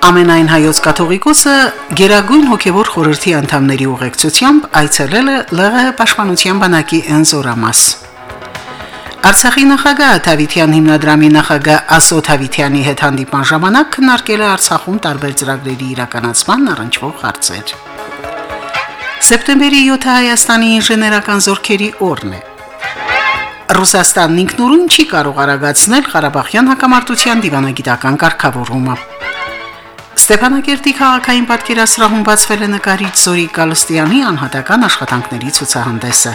Ամենայն հայոց կաթողիկոսը Գերագույն հոգևոր խորհրդի անդամների ուղեկցությամբ այցելել է ԼՂՀ պաշտպանության բանակի ընձորամաս։ Արցախի նախագահ Թավիթյան հիմնադրամի նախագահ Ասոտ Թավիթյանի հետ հանդիպման ժամանակ քննարկել է Արցախում տարբեր ծրագրերի իրականացման առնչվող հարցեր։ Սեպտեմբերի 7-ը Հայաստանի ինժեներական զորքերի օրն է։ Ռուսաստանն ինքնուրույն չի կարող արագացնել Ղարաբաղյան հակամարտության դիվանագիտական կարգավորումը։ Ստեփանակերտի քաղաքային պատկերասրահում բացվել է նկարիչ Զորի Գալստյանի անհատական աշխատանքների ցուցահանդեսը։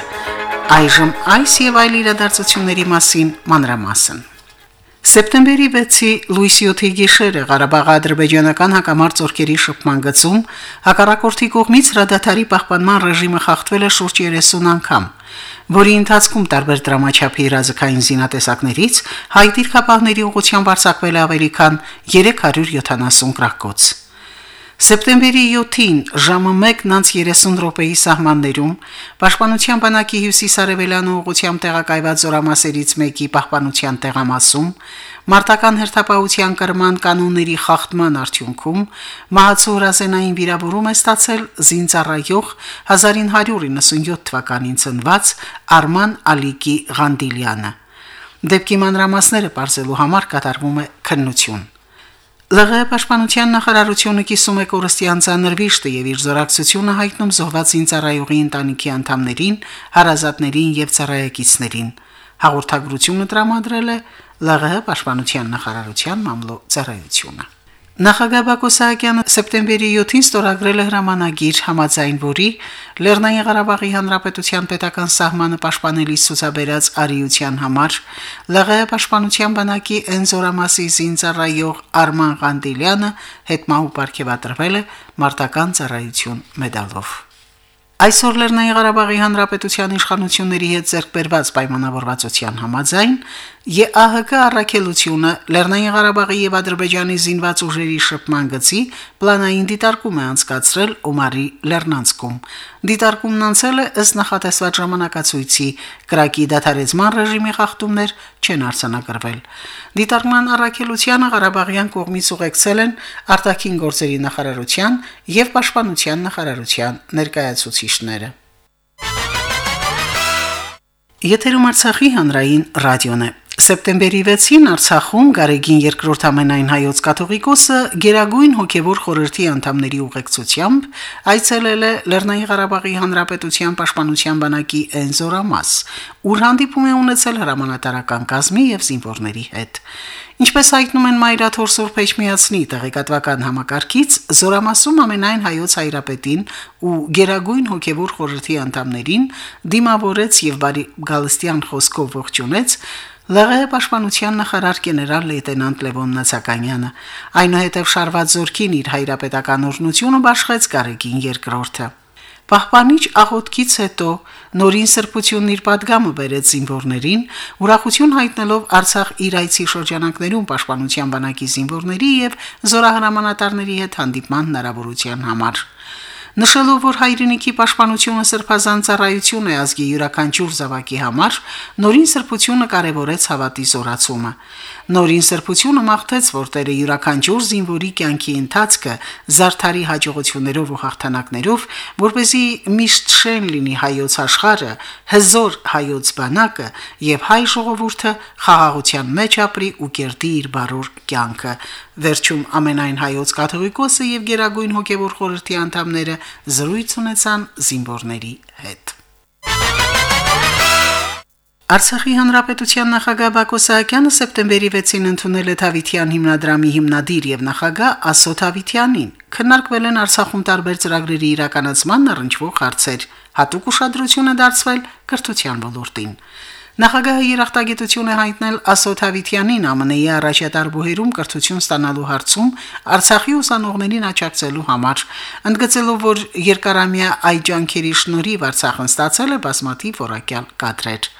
Այժմ այս եւ այլ իրադարձությունների մասին մանրամասն։ Սեպտեմբերի 6-ի Լուիս 7-ի գիշերը Ղարաբաղ-ադրբեջանական հակամարտ ծորքերի շփման գծում հակառակորդի կողմից հրադադարի պահպանման ռեժիմը խախտվել է շուրջ 30 անգամ, որի ընթացքում տարբեր դրամաչափի իրազեկային զինատեսակներից հայ դիրքապահների ուղղությամբ արձակվել է ավելի քան 370 գրակոց։ Սեպտեմբերի 7-ին ժամը 1:30 րոպեի սահմաններում Պաշտպանության բանակի հյուսիսարևելյան ուղղությամբ տեղակայված զորամասերից մեկի պահպանության տեղամասում մարտական հերթապահության կրման կանոնների խախտման արդյունքում մահացու հրազենային վիրավորում է ստացել զինծառայող 1997 թվականին ծնված Արման Ալիկի Ղանդիլյանը։ Դեպքի մանրամասները բարձելու համար կատարվում է քննություն։ ԼՂ պաշտպանության նախարարությունը կիսում է կորստյան ցաներվիշտը եւ իր զորակցությունը հայտնում զոհված ինծառայողի ընտանիքի անդամներին, հարազատներին եւ ծառայեկիցներին։ Հաղորդագրությունը տրամադրել է ԼՂՀ պաշտպանության նախարարության մամլո ծառայությունը։ Նախագահ Բակո Սահակյանը սեպտեմբերի 7-ին ստորագրել է հրամանագիր համաձայն որի Լեռնային Ղարաբաղի Հանրապետության պետական սահմանը պաշտպանելիս ցուցաբերած արիության համար ԼՂՀ պաշտպանության բանակի Էնզորամասի զինծառայող Արման Ղանդիլյանը հետմահու ապարգևատրվել է մարտական ծառայություն մեդալով։ Այսօր Լեռնային Ղարաբաղի Հանրապետության իշխանությունների հետ ձեռքբերված պայմանավորվածության համաձայն ԵԱՀԿ առաքելությունը Լեռնային Ղարաբաղի եւ Ադրբեջանի զինված ուժերի շփման գծի պլանային դիտարկում է անցկացրել Օմարի Լեռնանցքում։ Դիտարկումն անցել է ըստ նախատեսված ժամանակացույցի, կրակի դադարեցման ռեժիմի խախտումներ չեն արձանագրվել։ Դիտարկման առաքելությանը Ղարաբաղյան կողմից ուղեկցել են արտաքին գործերի նախարարության եւ պաշտպանության նախարարության ներկայացուցիչները։ Եթերում Արցախի հանրային ռադիոն է։ Սեպտեմբերի 6-ին Արցախում Գարեգին երկրորդ ամենայն հայոց կաթողիկոսը Գերագույն հոգևոր խորհրդի անդամների ուղեկցությամբ այցելել է Լեռնային Ղարաբաղի Հանրապետության Պաշտպանության բանակի Էնզորամաս, ուր հանդիպում է ունեցել հրամանատարական կազմի եւ զինվորների հետ։ Ինչպես հայտնում են Մայրաթոր Սուրբ Էջմիածնի տեղեկատվական համակարգից, Զորամասում ամենայն հայոց հայրապետին ու Գերագույն հոգևոր խորհրդի անդամներին դիմավորեց եւ բարի Գալստյան խոսքով ողջունեց ԼՂՀ պաշտպանության նախարար գեներալ լեյտենանտ Լևոն Նացականյանը այնուհետև շարված զորքին իր հայրապետական օրնությունը բաշխեց Գարեգին II-ը։ Պահպանիչ աղոթքից հետո նորին սրբությունն իր падգամը բերեց զինվորներին, ուրախություն հայտնելով Արցախ իր այցի շրջանակներում պաշտպանության բանակի զինվորների եւ զորահրամանատարների հետ հանդիպման հնարավորության համար։ Նշելով, որ հայրենիքի պաշտպանությունը սրբազան ծառայություն է ազգի յուրաքանչյուր զավակի համար, նորին սրբությունը կարևորեց հավատի զորացումը։ Նորին սրբությունը մաղթեց, որ Տերը յուրաքանչյուր զինվորի կյանքի ընթացքը զարդարի հաջողություններով ու հաղթանակներով, որ เป զի միշտ շեն լինի հայոց աշխարհը, հզոր հայոց բանակը եւ հայ ժողովուրդը խաղաղության մեջ ապրի ու կերտի իր բարոր կյանքը։ Վերջում ամենայն հայոց կաթողիկոսը եւ Գերագույն հոգեվոր խորհրդի անդամները զրույց ունեցան զինվորների հետ։ Արցախի հանրապետության նախագահ Բակո Սահակյանը սեպտեմբերի 6-ին ընդունել է Թավիթյան հիմնադրամի հիմնադիր եւ նախագահ Ասոտ Թավիթյանին։ Քննարկվել են Արցախում տարբեր ծրագրերի իրականացման առնչվող հարցեր։ Հատուկ ուշադրություն է դարձվել կրթության ոլորտին։ Նախագահը երախտագիտություն է հայտնել Ասոտ Հավիտյանին ԱՄՆ-ի առաջատար բուհերում կրթություն ստանալու հարցում Արցախի ուսանողներին աջակցելու համար, ընդգծելով, որ երկարամյա այդ ջանքերի շնորհիվ Արցախն ստացել է բազմաթիվ որակյալ կադրեր։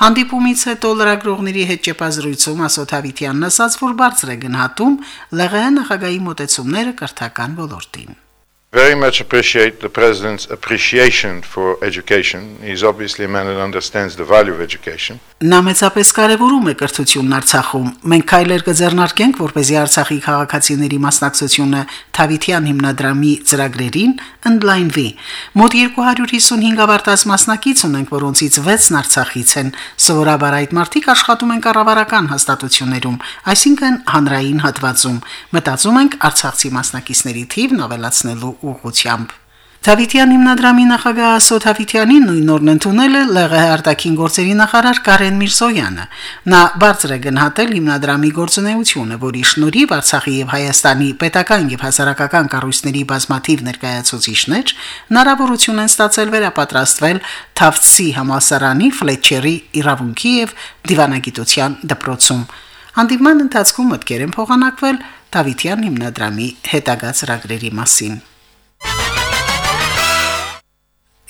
Հանդիպումից հետո լրագրողների հետ ճեպազրույցում Ասոտ Հավիտյանն ասաց, որ բարձր է գնահատում ԼՂՀ նախագահի մոտեցումները կրթական ոլորտին very much appreciate the president's appreciation for education. He's obviously a man that understands the value of education. Նա մեծապես կարևորում է կրթությունն Արցախում։ Մենք քայլեր կձեռնարկենք, որպեսզի Արցախի քաղաքացիների մասնակցությունը Թավիթյան հիմնադրամի ծրագրերին ընդլայնվի։ Մոտ 255 ավարտած մասնակից ունենք, որոնցից 6-ն Արցախից են։ Սովորաբար այդ մարդիկ աշխատում են կառավարական հաստատություններում, այսինքն հանրային հատվածում։ Մտածում ենք Արցախցի մասնակիցների թիվն ավելացնելու ուղղությամբ։ Թավիթյան հիմնադրամի նախագահ Ասոտ Թավիթյանին նույն օրն ընդունել է ԼՂՀ արտաքին գործերի նախարար Կարեն Միրզոյանը։ Նա բարձր է գնահատել հիմնադրամի գործունեությունը, որի շնորհիվ Արցախի եւ Հայաստանի պետական եւ հասարակական կառույցների բազմաթիվ ներկայացուցիչներ հնարավորություն են ստացել վերապատրաստվել Թավցի համասարանի Ֆլեչերի իրավունքի եւ դիվանագիտության դպրոցում։ Հանդիպման ընթացքում մտկեր են փոխանակվել Դավիթյան հիմնադրամի հետագա ծրագրերի մասին։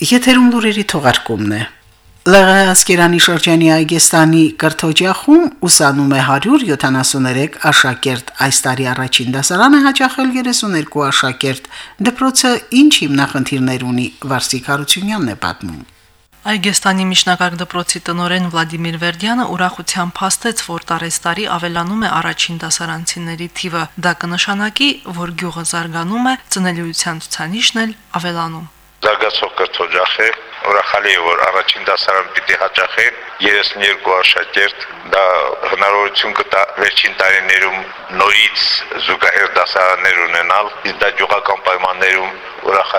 Եթերում լուրերի թողարկումն է։ ԼՂ ասկերանի շրջանի Այգեստանի կրթօջախում ուսանում է 173 աշակերտ։ Այս տարի առաջին դասարանը հաճախել 32 աշակերտ։ Դպրոցը ինչ հիմնախնդիրներ ունի, Վարսիկ Հարությունյանն է պատմում։ Այգեստանի միջնակարգ դպրոցի տնորեն Վլադիմիր Վերդյանը ուրախությամբ փաստեց, որ տարեստարի ավելանում է առաջին դասարանցիների թիվը։ Դա կնշանակի, որ գյուղը զարգանում է, ծնելիության ցուցանիշն էլ ավելանում զարգացող կրթօջախ է ուրախալի է որ առաջին դասարան պիտի հաճախեն 32 աշակերտ դա հնարավորություն կտա վերջին տարիներում նորից զուգահեռ դասարաններ ունենալ իսկ դա ջոկական պայմաններում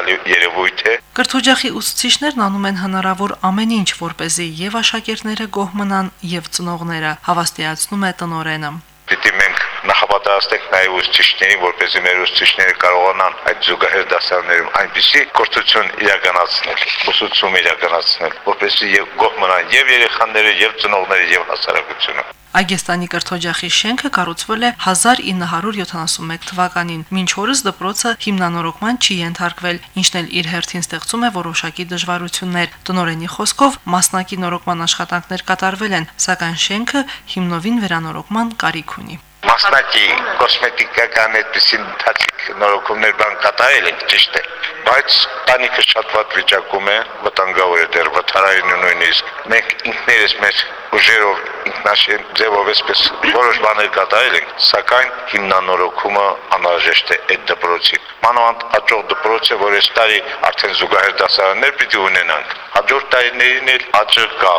ուրախալի երևույթ է Կրթօջախի ուսուցիչներն անում են հնարավոր ամեն ինչ որ เป զի եւ աշակերտները գոհ մնան եւ ծնողները հավաստիացնում է տնորենը Պիտի մենք նախապատրաստենք նաև ուսուցիչներին, որպեսզի մեր ուսուցիչները կարողանան այդ զուգահեռ դասարաններում այնպիսի կրթություն իրականացնել, ուսուցում իրականացնել, որպեսզի եւ գոհ մնան եւ երեխաները, եւ ծնողները, եւ հասարակությունը։ Այգեստանի կրթօջախի շենքը կառուցվել է 1971 թվականին։ Մինչ օրս դպրոցը հիմնանորոգման չի ենթարկվել, ինչն էլ իր հերթին ստեղծում է որոշակի դժվարություններ։ Տնորենի խոսքով մասնակի նորոգման աշխատանքներ կատարվել են, սակայն շենքը հիմնովին վերանորոգման կարիք ունի մասնակի կոսմետիկական այդպեսին թացիկ նորոգումներ բան կատարել ենք ճիշտ է բայց տանիքը շատ վատ վիճակում է վտանգավոր է դեռ վթարային նույնիսկ մենք ինքներս մեր ուժերով ինքնաշեն ձևով էսպես որոշ բաներ կատարել ենք սակայն հիմնանորոգումը անհրաժեշտ է այդ դպրոցի մանավանդ հաջող դպրոցը որ այս տարի արդեն զուգահեռ դասարաններ պիտի ունենանք հաջորդ տարիներին էլ աճը կա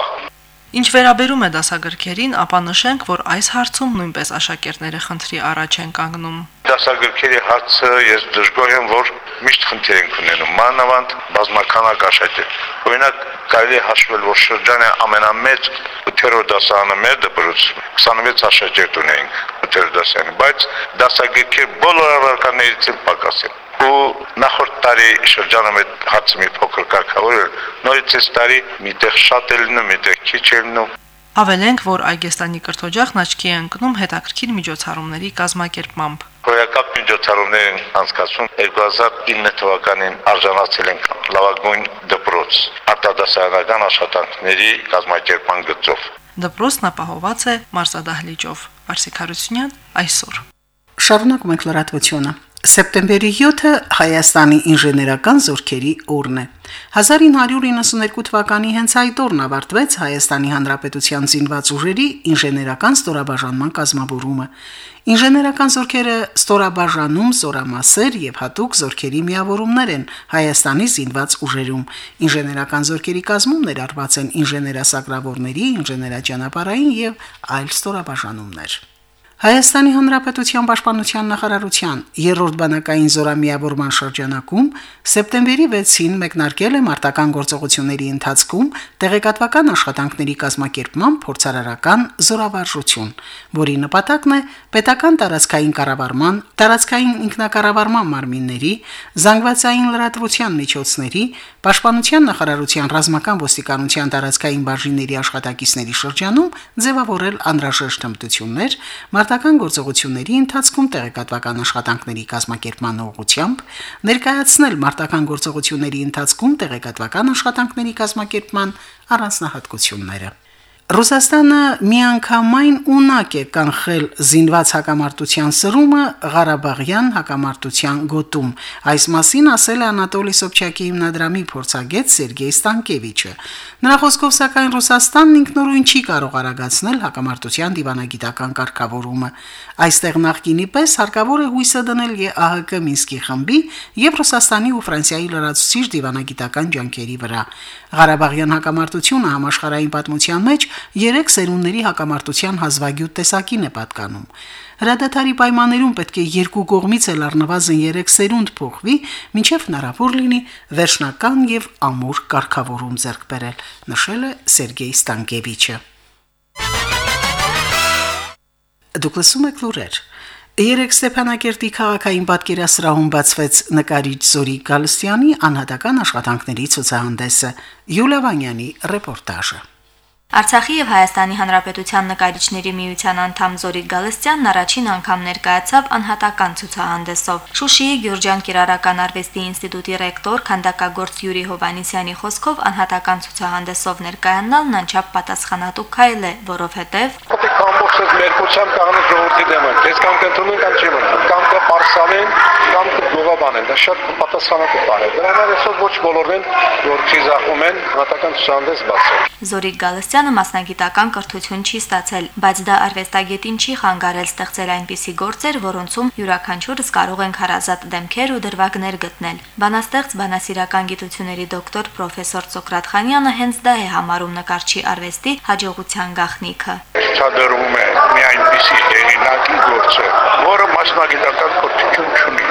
Ինչ վերաբերում է դասագրքերին, ապա նշենք, որ այս հարցում նույնպես աշակերտները խնդրի առաջ են կանգնում։ Դասագրքերի հարցը ես դժգոհ եմ, որ միշտ խնդիր ենք ունենում, մանավանդ բազմականակ աշակերտ։ Օրինակ, կարելի հաշվել, որ շրջանը ամենամեծ 8-րդ դասարանը մեր դպրոցում 26 աշակերտ ունենք 8-րդ դասարանը, բայց դասագրքեր բոլոր առարկաներից պակաս են ու նախորդ տարի շրջանում այդ հացը մի փոքր կարգավորել, նորից այս տարի միտեղ շատ է լինում, միտեղ քիչ է լինում։ Ավելենք, որ Այգեստանի կրթօջախն աչքի է ընկնում հետաքրքիր միջոցառումների կազմակերպմամբ։ Հոյակապ միջոցառումներ են անցկացում 2009 թվականին արժանացել են լավագույն դպրոց արտադասարանական աշխատանքների կազմակերպման գծով։ Դպրոցն ապահոված է մարզադահլիճով։ Արսիկ Հարությունյան այսօր։ Շարունակում ենք լրատվությունը։ Սեպտեմբերի 7-ը Հայաստանի ինժեներական զորքերի օրն է։ 1992 թվականի հենց այդ օրն ավարտվեց Հայաստանի Հանրապետության զինված ուժերի ինժեներական ստորաբաժանման կազմավորումը։ Ինժեներական զորքերը ստորաբաժանում զորամասեր եւ հատուկ զորքերի միավորումներ են Հայաստանի զինված ուժերում։ Ինժեներական զորքերի կազմում ներառված են ինժեներասակրավորների, ինժեներաճանապարհային եւ այլ ստորաբաժանումներ։ Հայաստանի Հանրապետության Պաշտպանության նախարարության երրորդ բանակային զորամիավորման շրջանակում սեպտեմբերի 6-ին մեկնարկել է մարտական գործողությունների ընթացքում տեղեկատվական աշխատանքների կազմակերպման փորձարարական զորավարժություն, որի նպատակն է պետական տարածքային կառավարման, տարածքային ինքնակառավարման մարմինների, զանգվածային լրատվության միջոցների, Պաշտպանության նախարարության ռազմական ոստիկանության տարածքային բաժինների աշխատակիցների շրջանում ձևավորել անհրաժեշտ հմտություններ մարտական գործողությունների ընթացքում տեղեկատվական աշխատանքների կազմակերպման ուղղությամբ ներկայացնել մարտական գործողությունների ընթացքում տեղեկատվական աշխատանքների կազմակերպման առանձնահատկությունները Ռուսաստանը միանգամայն ունակ է կանխել զինված հակամարտության սրումը Ղարաբաղյան հակամարտության գոտում։ Այս մասին ասել է Անատոլի Սոբչակի հիմնադրամի փորձագետ Սերգեյ Ստանկևիչը։ Նրա խոսքով սակայն Ռուսաստանն ինքնուրույն չի կարող արագացնել հակամարտության դիվանագիտական կարգավորումը։ Այստեղ նախկինի պես հարկավոր է հույսը դնել ԵԱՀԿ Մինսկի խմբի եւ Ռուսաստանի ու Ֆրանսիայի լրացուցիչ դիվանագիտական ջանքերի վրա։ Ղարաբաղյան հակամարտությունը համաշխարհային պատմության մեջ երեք սերունդների հակամարտության հազվագյուտ տեսակին է պատկանում։ Հրադադարի պայմաններում պետք է երկու կողմից էլ առնվազն 3 սերունդ փոխվի, ինչեվ հնարավոր լինի վերջնական եւ ամուր կարգավորում ձեռք բերել, նշել է Սերգեյ Ստանկևիչը։ Դուք լսում եք լուրեր։ Երեք Ստեփանակերտի քաղաքային պատկերասրահում բացվեց նկարիչ Զորի Գալստյանի անհատական աշխատանքների ցուցահանդեսը։ Յուլիա Վանյանի ռեպորտաժը։ Արցախի եւ Հայաստանի Հանրապետության նկարիչների միության անդամ Զորիկ Գալստյանն առաջին անգամ ներկայացավ անհատական ցուցահանդեսով։ Շուշիի Գյուրջան Կիրառական արվեստի ինստիտուտի ռեկտոր քանդակագործ Յուրի Հովանիսյանի խոսքով անհատական ցուցահանդեսով ներկայանալն անչափ պատասխանատու քայլ է, որովհետեւ փորձել մերկությամբ կանեն ժողովրդի դեմ են։ Դες կամ կընդունեն կամ չեմ ընդունում, կամ կպարսալեն, կամ կդողաբանեն։ Դա շատ պատասխանատու բան է։ Դրա համար այսօր ոչ բոլորն են, որ չիզախում են հնատական ցուցանձ բացել։ Զորիկ Գալստյանը մասնագիտական կրթություն չի ստացել, բայց դա արվեստագետին չի խանգարել ստեղծել այնպիսի գործեր, որոնցում յուրաքանչյուրս կարող են հարազատ դեմքեր ու դրվագներ գտնել։ Բանաստեղծ բանասիրական գիտությունների դոկտոր պրոֆեսոր Սոկրատ Խանյանը հենց դա է համարում նկարչի արվեստի հաջողության գաղտնիքը։ Չադրում Ցուցադրվում է մի այնպիսի հեղինակի գործը, որը մասնագիտական կրթություն չունի։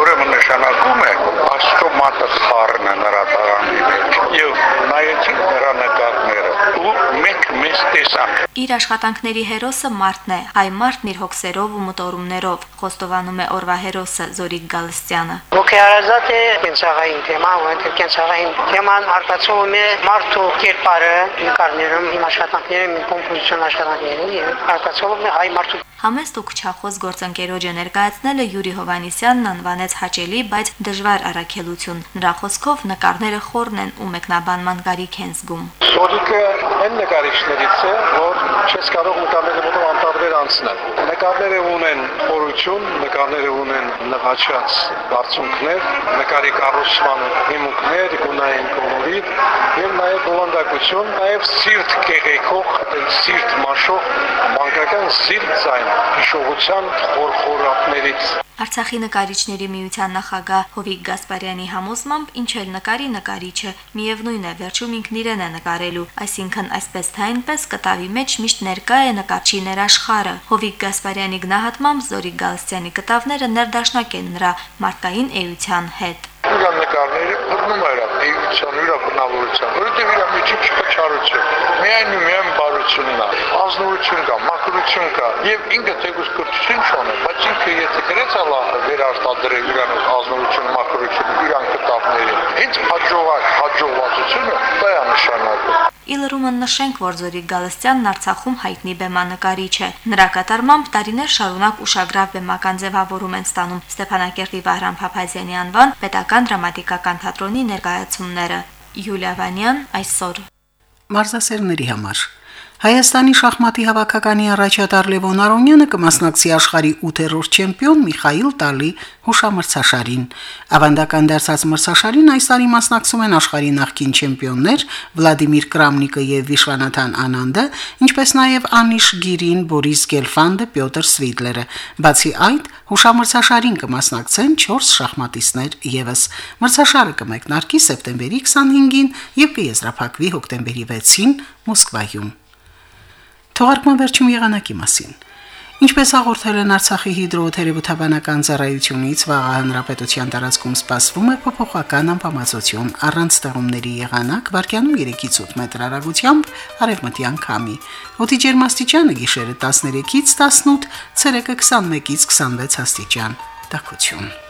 Ուրեմն նշանակում է աստծո մատը խառն է նրա տարանի մեջ։ Եվ նայեցին նրա նկարները ու մենք մեզ տեսանք։ Իր աշխատանքների հերոսը Մարտն է, հայ Մարտն իր հոգսերով ու մտորումներով, խոստովանում է օրվա հերոսը Զորիկ Գալստյանը։ Ոգեարազատ է կենցաղային թեմա, որտեղ կենցաղային թեման արտացոլում է մարդու կերպարը, նկարներում, իմ աշխատանքներում, իմ կոմպոզիցիոն աշխատանքներում եւ արտացոլում է հայ մարդու Համեստ ու քչախոս գործընկերոջը ներկայացնելը Յուրի Հովանիսյանն անվանեց հաճելի, բայց դժվար առաքելություն։ Նրա խոսքով նկարները խորն են ու մեկնաբանման կարիք են զգում։ Սորիկը այն նկարիչներից է, որ չես կարող նկարները անցնել։ Նկարները ունեն խորություն, նկարները ունեն նվաճած բարձունքներ, նկարի կառուցման հիմունքներ, գունային կոլորիտ եւ նաեւ բովանդակություն, նաեւ սիրտ կեղեքող, սիրտ մաշող, մանկական սիրտ ձայն հիշողության խորխորատներից Արցախի նկարիչների միության նախագահ Հովիկ Գասպարյանի համոզմամբ ինչ էլ նկարի նկարիչը միևնույն է վերջում ինքն իրեն է նկարելու, այսինքն այսպես թե այնպես կտավի մեջ միշտ ներկա է նկարչի ներաշխարը։ Հովիկ Գասպարյանի գնահատմամբ Զորիկ Գալստյանի կտավները ներդաշնակ են նրա մարդկային էության հետ։ նկարները բռնում է իր էության, իր բնավորության, որովհետև իր մեջ չկա չարություն։ Միայն ու միայն բարությունն է, ազնվություն կա, մաքրություն կա, եւ ինքը թեկուզ կրթություն չունի, բայց ինքը եթե գրեց Ալլահը վերարտադրել իրան ազնվություն, մաքրություն իրան կտավներին, հենց հաջողակ, հաջողվածությունը դա է նշանակում։ Իլրումը նշենք, որ Զորիկ Գալստյանն Արցախում հայտնի բեմանկարիչ է։ Նրա կատարմամբ տարիներ շարունակ ուշագրավ բեմական ձևավորում են ստանում Ստեփանակերտի Վահրամ Փափազյանի անվան Պետական դրամատիկական թատրոնի ներկայացումները։ Յուլիա Վանյան այսօր Մարզասերների համար Հայաստանի շախմատի հավաքականի առաջատար Լևոն Արոնյանը կմասնակցի աշխարհի 8-րդ չեմպիոն Միխայիլ Տալի հուշամրցաշարին։ Ավանդական դարձած մրցաշարին այս տարի մասնակցում են աշխարհի նախկին չեմպիոններ Վլադիմիր Կրամնիկը եւ Վիշվանաթան Անանդը, ինչպես նաեւ Անիշ Գիրին, Բորիս Գելֆանդը, Պյոտր Սվիդլերը։ Բացի այդ, հուշամրցաշարին կմասնակցեն 4 շախմատիստներ եւս։ Մրցաշարը կմեկնարկի սեպտեմբերի 25-ին եւ կեզրափակվի հոկտեմբերի 6-ին Մոսկվայում։ Թողարկման վերջում եղանակի մասին։ Ինչպես հաղորդել են Արցախի հիդրոթերապևտաբանական ծառայությունից, վաղ հանրապետության տարածքում սպասվում է փոփոխական անբավարարություն առանց ստեղումների եղանակ, վարկյանում 3-ից 8 մետր հեռագությամբ արևմտյան քամի։ Օդի ջերմաստիճանը գիշերը 13-ից 18, ցերեկը 21-ից 26 աստիճան։ Տակություն։